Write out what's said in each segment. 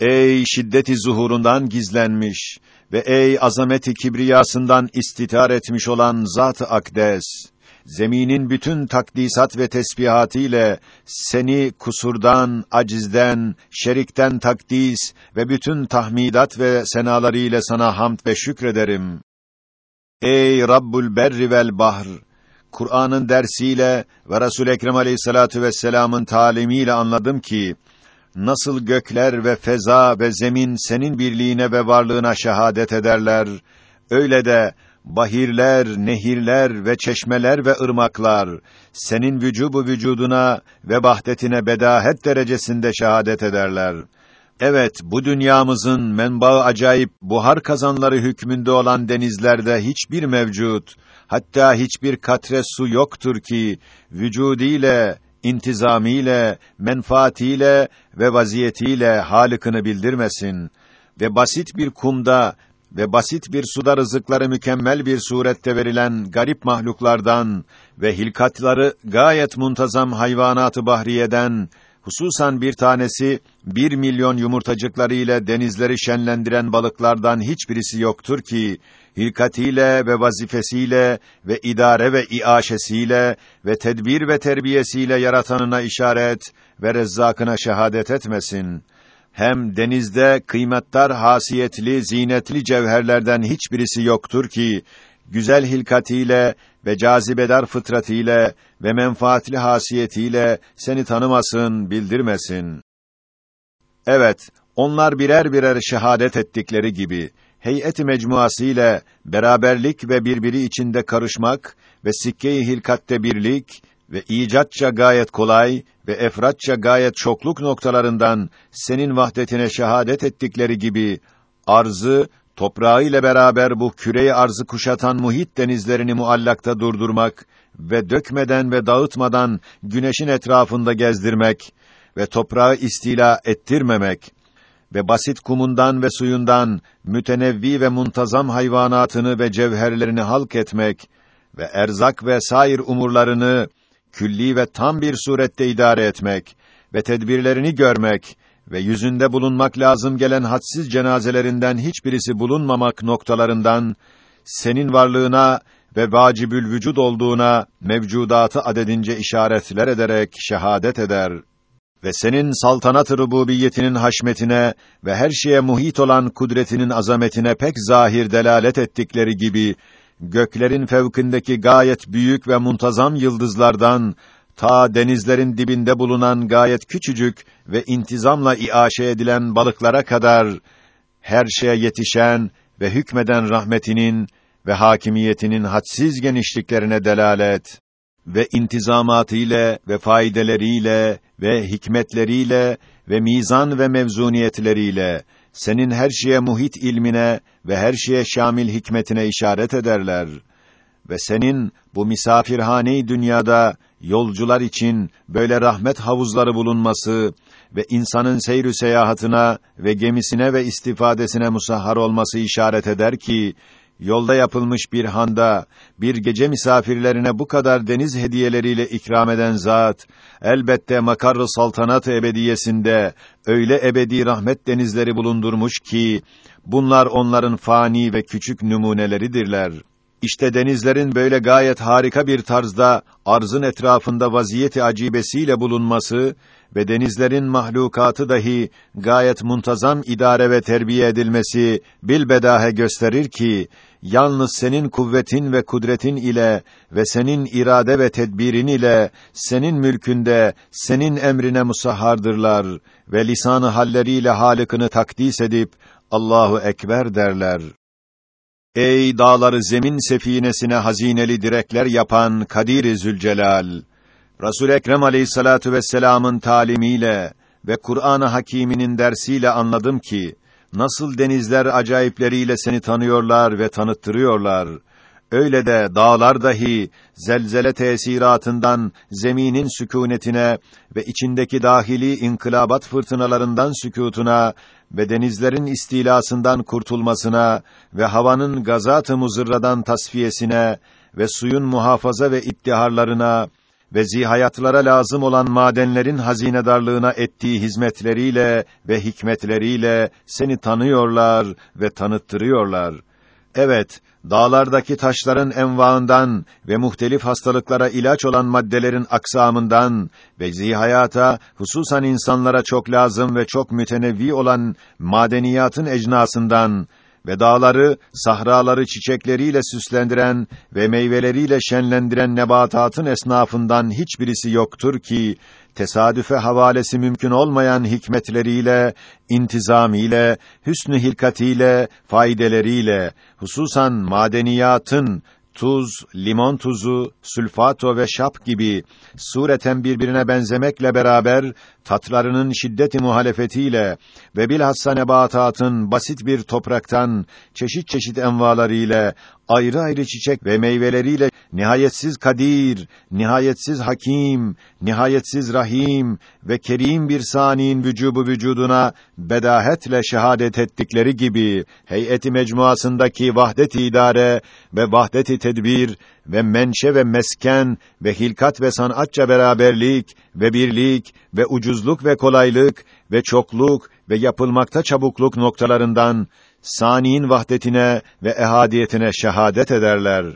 Ey şiddeti zuhurundan gizlenmiş ve ey azameti kibriyasından istitar etmiş olan Zat-ı Akdes, zeminin bütün takdisat ve tesbihatı ile seni kusurdan, acizden, şerikten takdis ve bütün tahmidat ve senaları ile sana hamd ve şükrederim. Ey Rabbul Berri vel Bahr! Kur'an'ın dersiyle ve Resul Ekrem Aleyhissalatu vesselam'ın talimiyle anladım ki nasıl gökler ve feza ve zemin senin birliğine ve varlığına şehadet ederler, öyle de bahirler, nehirler ve çeşmeler ve ırmaklar senin vücubu vücuduna ve vahdetine bedahet derecesinde şehadet ederler. Evet, bu dünyamızın menbaı acayip buhar kazanları hükmünde olan denizlerde hiçbir mevcut, hatta hiçbir katre su yoktur ki vücudiyle, intizamiyle, menfaatiyle ve vaziyetiyle halikini bildirmesin ve basit bir kumda ve basit bir suda rızıkları mükemmel bir surette verilen garip mahluklardan ve hilkatları gayet muntazam hayvanatı bahriyeden hususan bir tanesi bir milyon yumurtacıkları ile denizleri şenlendiren balıklardan hiçbirisi yoktur ki hilkatiyle ve vazifesiyle ve idare ve iaşesiyle ve tedbir ve terbiyesiyle yaratanına işaret ve rezzakına şehadet etmesin. Hem denizde kıymetdar hasiyetli, zinetli cevherlerden hiçbirisi yoktur ki güzel hilkatiyle ve cazibedar fıtratiyle ve menfaatli hasiyetiyle seni tanımasın, bildirmesin. Evet, onlar birer birer şehadet ettikleri gibi heyet-i mecmuası ile beraberlik ve birbiri içinde karışmak ve sikke-i hilkatte birlik ve icatça gayet kolay ve efratça gayet çokluk noktalarından senin vahdetine şehadet ettikleri gibi arzı toprağı ile beraber bu küreyi arzı kuşatan muhit denizlerini muallakta durdurmak ve dökmeden ve dağıtmadan güneşin etrafında gezdirmek ve toprağı istila ettirmemek ve basit kumundan ve suyundan mütenevvi ve muntazam hayvanatını ve cevherlerini halk etmek ve erzak ve sair umurlarını külli ve tam bir surette idare etmek ve tedbirlerini görmek ve yüzünde bulunmak lazım gelen hadsiz cenazelerinden hiçbirisi bulunmamak noktalarından senin varlığına ve vacibül vücud olduğuna mevcudatı adedince işaretler ederek şehadet eder ve senin saltanat-ı rububiyetinin haşmetine ve her şeye muhit olan kudretinin azametine pek zahir delalet ettikleri gibi göklerin fevkindeki gayet büyük ve muntazam yıldızlardan ta denizlerin dibinde bulunan gayet küçücük ve intizamla iaşe edilen balıklara kadar her şeye yetişen ve hükmeden rahmetinin ve hakimiyetinin hadsiz genişliklerine delalet ve intizamatı ile ve faydeleriyle ve hikmetleriyle ve mizan ve mevzuniyetleriyle senin her şeye muhit ilmine ve her şeye şamil hikmetine işaret ederler ve senin bu misafirhane dünyada yolcular için böyle rahmet havuzları bulunması ve insanın seyrü seyahatına ve gemisine ve istifadesine musahhar olması işaret eder ki yolda yapılmış bir handa bir gece misafirlerine bu kadar deniz hediyeleriyle ikram eden zat elbette makarr-ı saltanat ebediyesinde öyle ebedi rahmet denizleri bulundurmuş ki bunlar onların fani ve küçük numuneleridirler. İşte denizlerin böyle gayet harika bir tarzda arzın etrafında vaziyeti acibesiyle bulunması ve denizlerin mahlukatı dahi gayet muntazam idare ve terbiye edilmesi bilbedahe gösterir ki yalnız senin kuvvetin ve kudretin ile ve senin irade ve tedbirin ile senin mülkünde senin emrine musahhardırlar ve lisanı halleriyle halikini takdis edip Allahu ekber derler. Ey dağları zemin sefinesine hazineli direkler yapan Kadir-i Zülcelal Resul Ekrem Aleyhissalatu vesselam'ın talimiyle ve Kur'an-ı Hakîm'inin dersiyle anladım ki nasıl denizler acayipleriyle seni tanıyorlar ve tanıttırıyorlar. Öyle de dağlar dahi zelzele tesiratından zeminin sükûnetine ve içindeki dahili inkılabat fırtınalarından sükûtuna ve denizlerin istilasından kurtulmasına ve havanın gazat-ı muzırradan tasfiyesine ve suyun muhafaza ve ittiharlarına ve zihayatlara lazım olan madenlerin hazinedarlığına ettiği hizmetleriyle ve hikmetleriyle seni tanıyorlar ve tanıttırıyorlar. Evet, dağlardaki taşların envaından ve muhtelif hastalıklara ilaç olan maddelerin aksamından ve zihayata, hususan insanlara çok lazım ve çok mütenevvi olan madeniyatın ecnasından ve dağları, sahraları çiçekleriyle süslendiren ve meyveleriyle şenlendiren nebatatın esnafından hiçbirisi yoktur ki, tesadüfe havalesi mümkün olmayan hikmetleriyle, intizamiyle, hüsnü hilkatiyle, faydeleriyle, hususan madeniyatın, tuz, limon tuzu, sülfato ve şap gibi sureten birbirine benzemekle beraber tatlarının şiddeti muhalefetiyle ve bilhassa nebatatın basit bir topraktan çeşit çeşit envalarıyla ayrı ayrı çiçek ve meyveleriyle nihayetsiz kadir, nihayetsiz hakim, nihayetsiz rahim ve kerim bir saniin vücubu vücuduna bedahetle şehadet ettikleri gibi heyeti mecmuasındaki vahdet-i idare ve vahdet-i tedbir ve menşe ve mesken ve hilkat ve sanatça beraberlik ve birlik ve ucuzluk ve kolaylık ve çokluk ve yapılmakta çabukluk noktalarından saniin vahdetine ve ehadiyetine şehadet ederler.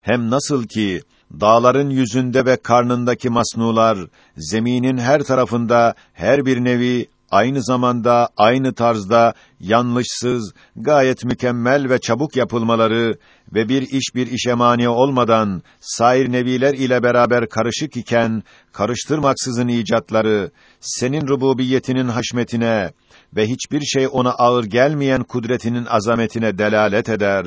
Hem nasıl ki dağların yüzünde ve karnındaki masnular zeminin her tarafında her bir nevi aynı zamanda aynı tarzda yanlışsız, gayet mükemmel ve çabuk yapılmaları ve bir iş bir işe mani olmadan sair neviler ile beraber karışık iken karıştırmaksızın icatları senin rububiyetinin haşmetine ve hiçbir şey ona ağır gelmeyen kudretinin azametine delalet eder.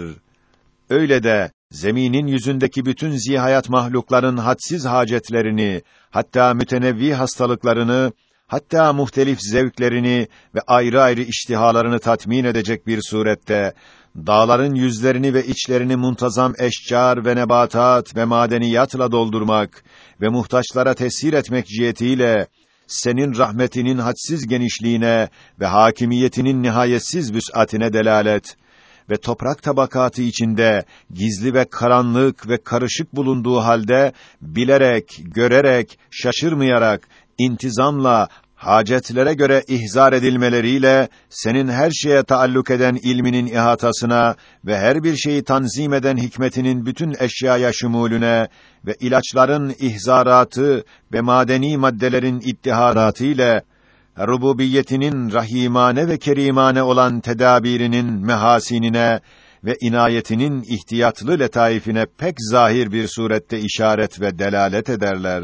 Öyle de zeminin yüzündeki bütün zihayat mahlukların hadsiz hacetlerini, hatta mütenevvi hastalıklarını hatta muhtelif zevklerini ve ayrı ayrı iştihalarını tatmin edecek bir surette dağların yüzlerini ve içlerini muntazam eşcar ve nebatat ve madeniyatla doldurmak ve muhtaçlara tesir etmek cihetiyle senin rahmetinin hadsiz genişliğine ve hakimiyetinin nihayetsiz vüs'atine delalet ve toprak tabakatı içinde gizli ve karanlık ve karışık bulunduğu halde bilerek, görerek, şaşırmayarak intizamla hacetlere göre ihzar edilmeleriyle senin her şeye taalluk eden ilminin ihatasına ve her bir şeyi tanzim eden hikmetinin bütün eşyaya şumulüne ve ilaçların ihzaratı ve madeni maddelerin ittiharatı ile rububiyetinin rahimane ve kerimane olan tedabirinin mehasinine ve inayetinin ihtiyatlı letaifine pek zahir bir surette işaret ve delalet ederler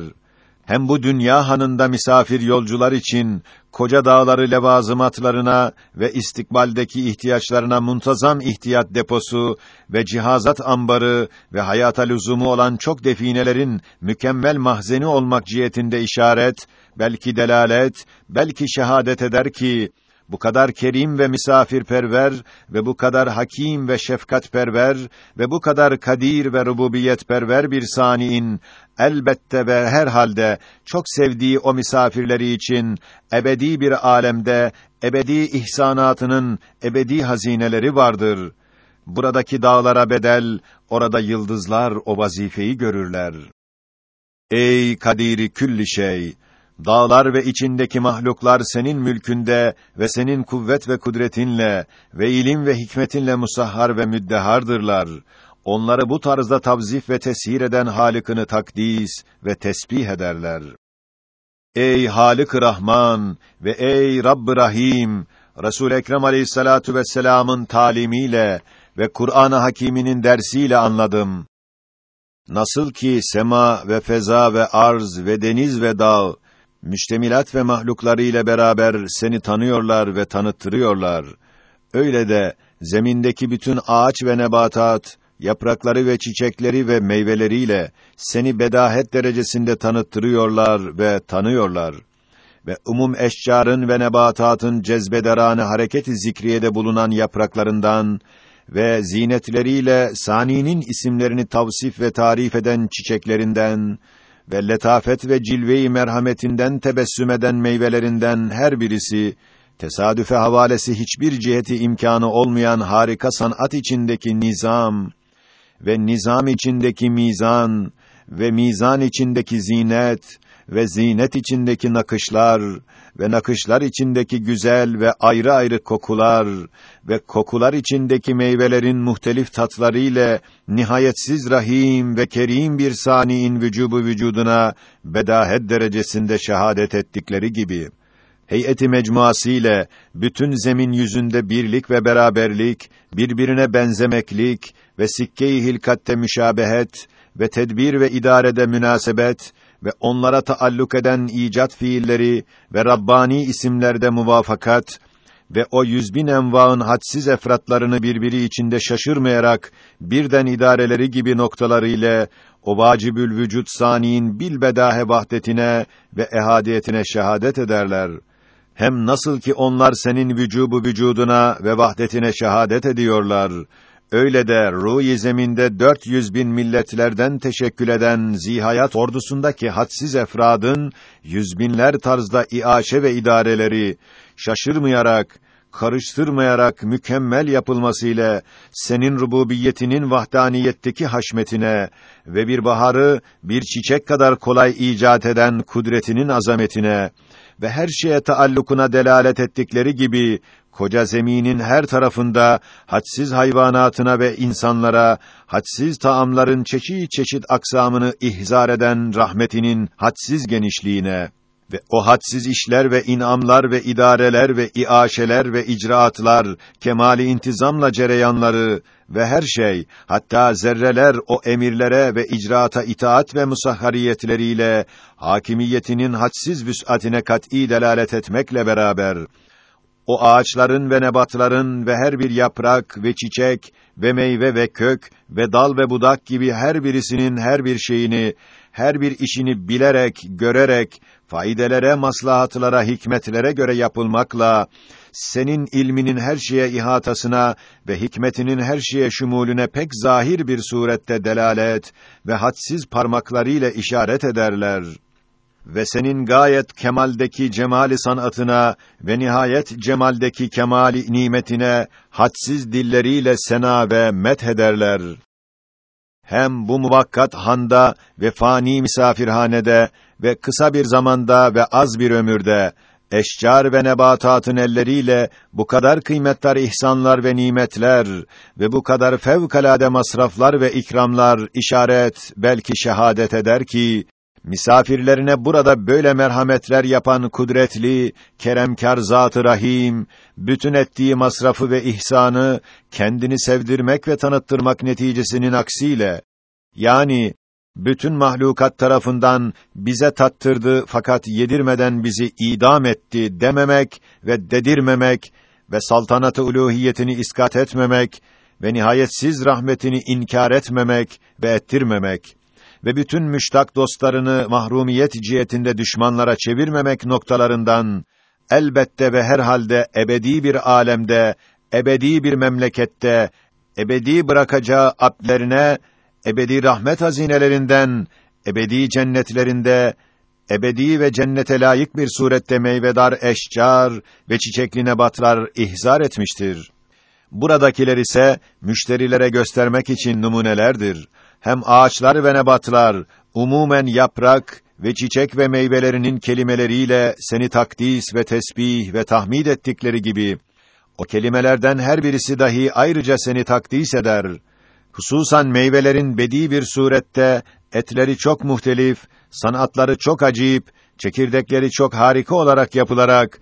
hem bu dünya hanında misafir yolcular için koca dağları levazımatlarına ve istikbaldeki ihtiyaçlarına muntazam ihtiyat deposu ve cihazat ambarı ve hayata lüzumu olan çok definelerin mükemmel mahzeni olmak cihetinde işaret, belki delalet, belki şehadet eder ki bu kadar kerim ve misafirperver ve bu kadar hakim ve şefkatperver ve bu kadar kadir ve rububiyetperver bir saniin elbette ve herhalde çok sevdiği o misafirleri için ebedi bir alemde ebedi ihsanatının ebedi hazineleri vardır. Buradaki dağlara bedel, orada yıldızlar o vazifeyi görürler. Ey kadiri külli şey! Dağlar ve içindeki mahluklar senin mülkünde ve senin kuvvet ve kudretinle ve ilim ve hikmetinle musahhar ve müddehardırlar. Onları bu tarzda tavzif ve teshir eden Halık'ını takdis ve tesbih ederler. Ey Halık-ı Rahman ve ey Rabb-ı Rahim, Resul Ekrem Aleyhissalatu vesselam'ın talimiyle ve Kur'an-ı Hakîminin dersiyle anladım. Nasıl ki sema ve feza ve arz ve deniz ve dağ müştemilat ve mahlukları ile beraber seni tanıyorlar ve tanıttırıyorlar. Öyle de zemindeki bütün ağaç ve nebatat, yaprakları ve çiçekleri ve meyveleriyle seni bedahet derecesinde tanıttırıyorlar ve tanıyorlar. Ve umum eşcarın ve nebatatın cezbederane hareket-i zikriyede bulunan yapraklarından ve zinetleriyle saninin isimlerini tavsif ve tarif eden çiçeklerinden ve letafet ve cilve-i merhametinden tebessüm eden meyvelerinden her birisi tesadüfe havalesi hiçbir ciheti imkanı olmayan harika sanat içindeki nizam ve nizam içindeki mizan ve mizan içindeki zinet ve zinet içindeki nakışlar ve nakışlar içindeki güzel ve ayrı ayrı kokular ve kokular içindeki meyvelerin muhtelif tatları ile nihayetsiz rahim ve kerim bir saniin vücubu vücuduna bedahet derecesinde şehadet ettikleri gibi heyeti mecmuası ile bütün zemin yüzünde birlik ve beraberlik, birbirine benzemeklik ve sikke-i hilkatte müşabehet ve tedbir ve idarede münasebet ve onlara taalluk eden icat fiilleri ve Rabbani isimlerde muvafakat ve o yüz bin envaın hadsiz efratlarını birbiri içinde şaşırmayarak birden idareleri gibi noktaları ile o vacibül vücut saniin bilbedahe vahdetine ve ehadiyetine şehadet ederler. Hem nasıl ki onlar senin vücubu vücuduna ve vahdetine şehadet ediyorlar Öyle de ruh zeminde 400 bin milletlerden teşekkül eden zihayat ordusundaki hadsiz efradın yüz binler tarzda iaşe ve idareleri şaşırmayarak, karıştırmayarak mükemmel yapılması ile senin rububiyetinin vahdaniyetteki haşmetine ve bir baharı bir çiçek kadar kolay icat eden kudretinin azametine ve her şeye taallukuna delalet ettikleri gibi koca zeminin her tarafında hadsiz hayvanatına ve insanlara hadsiz taamların çeşit çeşit aksamını ihzar eden rahmetinin hadsiz genişliğine ve o hadsiz işler ve inamlar ve idareler ve iaşeler ve icraatlar kemali intizamla cereyanları ve her şey hatta zerreler o emirlere ve icraata itaat ve musahhariyetleriyle hakimiyetinin hadsiz vüs'atine kat'î delalet etmekle beraber o ağaçların ve nebatların ve her bir yaprak ve çiçek ve meyve ve kök ve dal ve budak gibi her birisinin her bir şeyini, her bir işini bilerek, görerek, faydelere, maslahatlara, hikmetlere göre yapılmakla, senin ilminin her şeye ihatasına ve hikmetinin her şeye şumulüne pek zahir bir surette delalet ve hadsiz parmaklarıyla işaret ederler ve senin gayet kemaldeki cemali sanatına ve nihayet cemaldeki kemali nimetine hadsiz dilleriyle sena ve met ederler. Hem bu muvakkat handa ve fani misafirhanede ve kısa bir zamanda ve az bir ömürde eşcar ve nebatatın elleriyle bu kadar kıymetler ihsanlar ve nimetler ve bu kadar fevkalade masraflar ve ikramlar işaret belki şehadet eder ki misafirlerine burada böyle merhametler yapan kudretli, keremkar zat-ı rahim, bütün ettiği masrafı ve ihsanı kendini sevdirmek ve tanıttırmak neticesinin aksiyle, yani bütün mahlukat tarafından bize tattırdı fakat yedirmeden bizi idam etti dememek ve dedirmemek ve saltanatı uluhiyetini iskat etmemek ve nihayetsiz rahmetini inkar etmemek ve ettirmemek ve bütün müştak dostlarını mahrumiyet cihetinde düşmanlara çevirmemek noktalarından elbette ve herhalde ebedi bir alemde, ebedi bir memlekette, ebedi bırakacağı abdlerine, ebedi rahmet hazinelerinden, ebedi cennetlerinde, ebedi ve cennete layık bir surette meyvedar eşcar ve çiçekli nebatlar ihzar etmiştir. Buradakiler ise müşterilere göstermek için numunelerdir hem ağaçlar ve nebatlar, umumen yaprak ve çiçek ve meyvelerinin kelimeleriyle seni takdis ve tesbih ve tahmid ettikleri gibi, o kelimelerden her birisi dahi ayrıca seni takdis eder. Hususan meyvelerin bedi bir surette, etleri çok muhtelif, sanatları çok acip, çekirdekleri çok harika olarak yapılarak,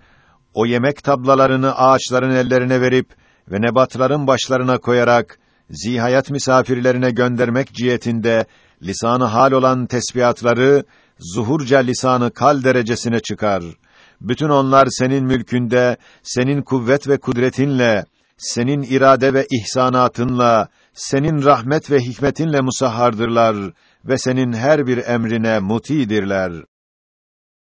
o yemek tablalarını ağaçların ellerine verip ve nebatların başlarına koyarak, zihayat misafirlerine göndermek cihetinde lisanı hal olan tesbihatları zuhurca lisanı kal derecesine çıkar. Bütün onlar senin mülkünde, senin kuvvet ve kudretinle, senin irade ve ihsanatınla, senin rahmet ve hikmetinle musahhardırlar ve senin her bir emrine mutidirler.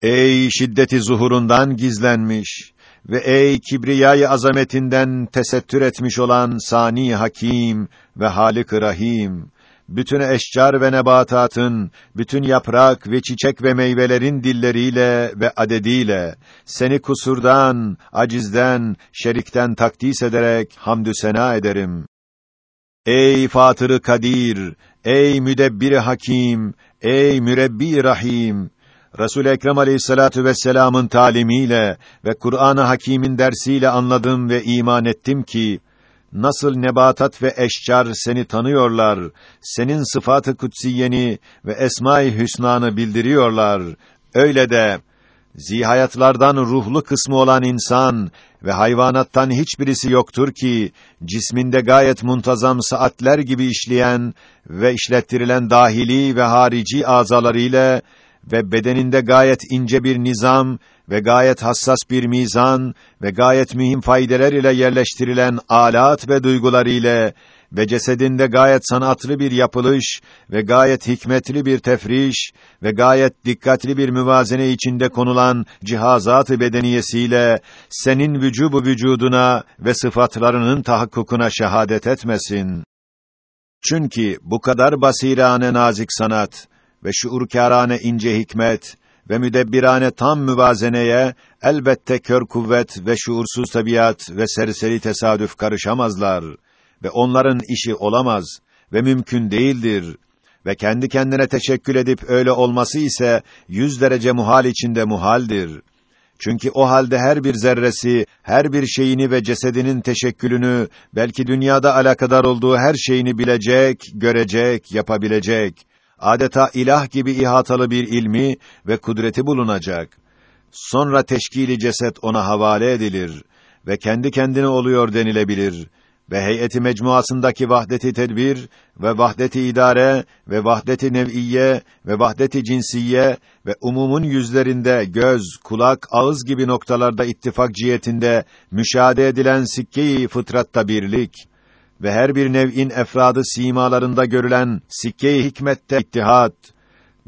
Ey şiddeti zuhurundan gizlenmiş, ve ey kibriyayı azametinden tesettür etmiş olan Sani Hakim ve Halik Rahim bütün eşcar ve nebatatın, bütün yaprak ve çiçek ve meyvelerin dilleriyle ve adediyle seni kusurdan, acizden, şerikten takdis ederek hamdü sena ederim. Ey Fatırı Kadir, ey müdebbir Hakim, Ey mürebbi rahim! Resul Ekrem Aleyhissalatu vesselam'ın talimiyle ve Kur'an-ı Hakîm'in dersiyle anladım ve iman ettim ki nasıl nebatat ve eşcar seni tanıyorlar, senin sıfatı kutsiyeni ve esma-i hüsnanı bildiriyorlar. Öyle de zihayatlardan ruhlu kısmı olan insan ve hayvanattan hiçbirisi yoktur ki cisminde gayet muntazam saatler gibi işleyen ve işlettirilen dahili ve harici azalarıyla ve bedeninde gayet ince bir nizam ve gayet hassas bir mizan ve gayet mühim faydeler ile yerleştirilen alat ve duygular ile ve cesedinde gayet sanatlı bir yapılış ve gayet hikmetli bir tefriş ve gayet dikkatli bir müvazene içinde konulan cihazat-ı bedeniyesiyle senin vücubu vücuduna ve sıfatlarının tahakkukuna şehadet etmesin. Çünkü bu kadar basirane nazik sanat ve şuurkârane ince hikmet ve müdebbirane tam müvazeneye elbette kör kuvvet ve şuursuz tabiat ve serseri tesadüf karışamazlar ve onların işi olamaz ve mümkün değildir ve kendi kendine teşekkül edip öyle olması ise yüz derece muhal içinde muhaldir. Çünkü o halde her bir zerresi, her bir şeyini ve cesedinin teşekkülünü, belki dünyada alakadar olduğu her şeyini bilecek, görecek, yapabilecek adeta ilah gibi ihatalı bir ilmi ve kudreti bulunacak. Sonra teşkili ceset ona havale edilir ve kendi kendine oluyor denilebilir ve heyeti mecmuasındaki vahdeti tedbir ve vahdeti idare ve vahdeti nev'iye ve vahdeti cinsiye ve umumun yüzlerinde göz, kulak, ağız gibi noktalarda ittifak cihetinde müşahede edilen sikke-i fıtratta birlik ve her bir nev'in efradı simalarında görülen sikke-i hikmette ittihat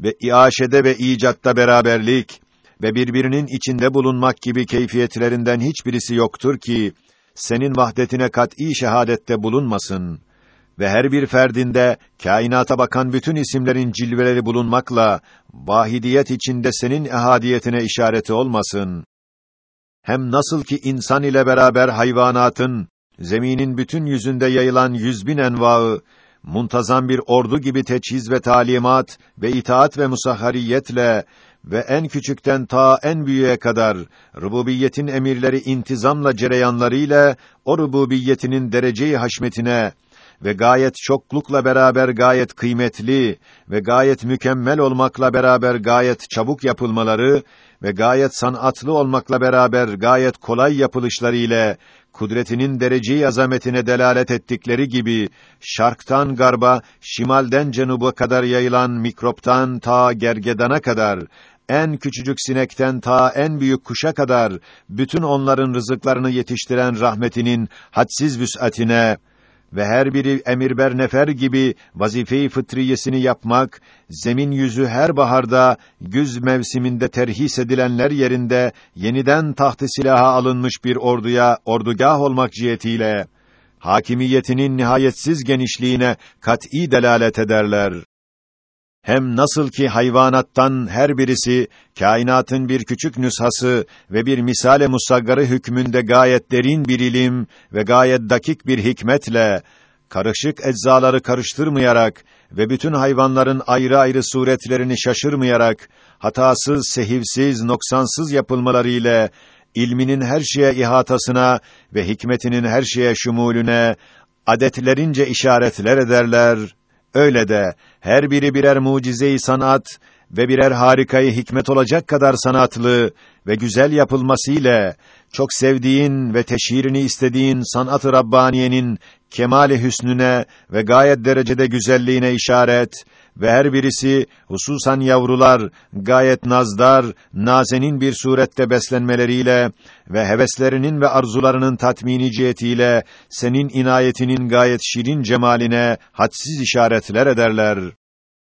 ve iaşede ve icatta beraberlik ve birbirinin içinde bulunmak gibi keyfiyetlerinden hiçbirisi yoktur ki senin vahdetine kat'î şehadette bulunmasın ve her bir ferdinde kainata bakan bütün isimlerin cilveleri bulunmakla vahidiyet içinde senin ehadiyetine işareti olmasın. Hem nasıl ki insan ile beraber hayvanatın zeminin bütün yüzünde yayılan yüz bin envaı, muntazam bir ordu gibi teçhiz ve talimat ve itaat ve musahhariyetle ve en küçükten ta en büyüğe kadar rububiyetin emirleri intizamla cereyanlarıyla o rububiyetinin dereceyi haşmetine ve gayet çoklukla beraber gayet kıymetli ve gayet mükemmel olmakla beraber gayet çabuk yapılmaları ve gayet sanatlı olmakla beraber gayet kolay yapılışları ile kudretinin dereceyi azametine delalet ettikleri gibi şarktan garba, şimalden cenuba kadar yayılan mikroptan ta gergedana kadar en küçücük sinekten ta en büyük kuşa kadar bütün onların rızıklarını yetiştiren rahmetinin hadsiz vüs'atine ve her biri emirber nefer gibi vazife-i fıtriyesini yapmak, zemin yüzü her baharda, güz mevsiminde terhis edilenler yerinde, yeniden tahtı silaha alınmış bir orduya, ordugah olmak cihetiyle, hakimiyetinin nihayetsiz genişliğine kat'î delalet ederler. Hem nasıl ki hayvanattan her birisi kainatın bir küçük nüshası ve bir misale musaggarı hükmünde gayet derin bir ilim ve gayet dakik bir hikmetle karışık eczaları karıştırmayarak ve bütün hayvanların ayrı ayrı suretlerini şaşırmayarak hatasız, sehivsiz, noksansız yapılmaları ile ilminin her şeye ihatasına ve hikmetinin her şeye şumulüne adetlerince işaretler ederler Öyle de her biri birer mucize-i sanat ve birer harikayı hikmet olacak kadar sanatlı ve güzel yapılması ile çok sevdiğin ve teşhirini istediğin sanat-ı rabbaniyenin kemale hüsnüne ve gayet derecede güzelliğine işaret ve her birisi hususan yavrular gayet nazdar, nazenin bir surette beslenmeleriyle ve heveslerinin ve arzularının tatmini cihetiyle senin inayetinin gayet şirin cemaline hadsiz işaretler ederler.